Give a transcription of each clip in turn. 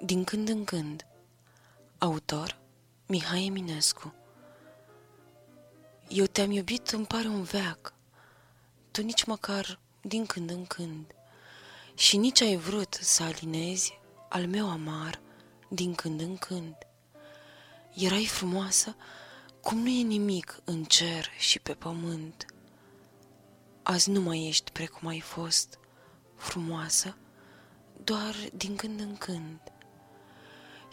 din când în când. Autor Mihai Eminescu. Eu te-am iubit, îmi pare un veac. Tu nici măcar din când în când. Și nici ai vrut să alinezi al meu amar din când în când. Erai frumoasă cum nu e nimic în cer și pe pământ. Azi nu mai ești precum ai fost, frumoasă, doar din când în când.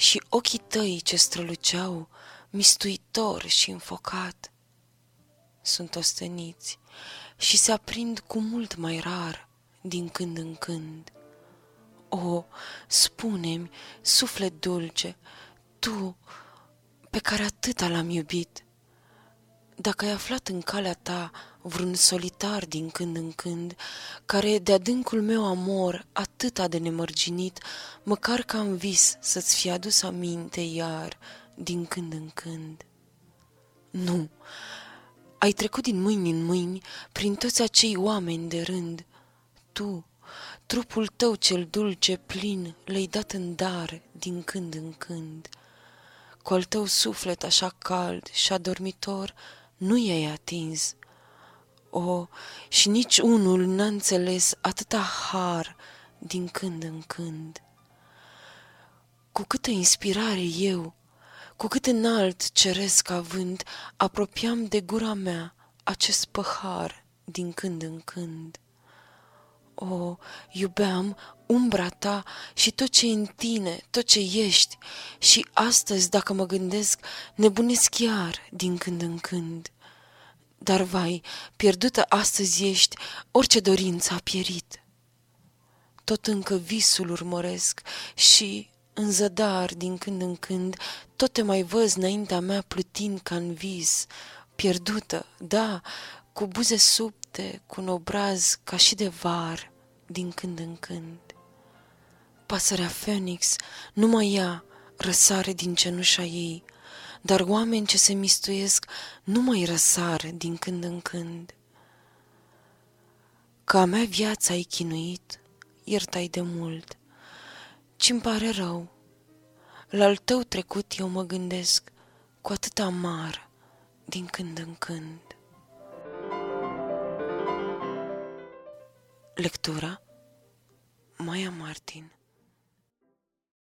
Și ochii tăi ce străluceau, mistuitor și înfocat, sunt osteniți și se aprind cu mult mai rar din când în când. O, spune-mi, suflet dulce, tu, pe care atâta l-am iubit, dacă ai aflat în calea ta vreun solitar din când în când, care de adâncul meu amor atâta de nemărginit, măcar ca în vis să-ți fi adus aminte iar din când în când. Nu, ai trecut din mâini în mâini prin toți acei oameni de rând. Tu, trupul tău cel dulce plin, le-ai dat în dar din când în când. Cu al tău suflet așa cald și adormitor, nu i-ai atins. O, și nici unul n-a înțeles atâta har din când în când. Cu câtă inspirare eu, cu cât înalt ceresc având, apropiam de gura mea acest păhar din când în când. O, iubeam umbra ta și tot ce în tine, tot ce ești, și astăzi, dacă mă gândesc, nebunesc chiar din când în când. Dar, vai, pierdută astăzi ești, orice dorință a pierit. Tot încă visul urmăresc și, în zădar, din când în când, tot te mai văz înaintea mea plutind ca în vis, pierdută, da, cu buze subte, cu un obraz ca și de var, din când în când. Pasărea Phoenix, numai ea răsare din cenușa ei, dar oameni ce se mistuiesc nu mai răsar din când în când. Ca a mea viața ai chinuit, iertai de mult, ci-mi pare rău. La al tău trecut eu mă gândesc cu atât amar din când în când. Lectura Maya Martin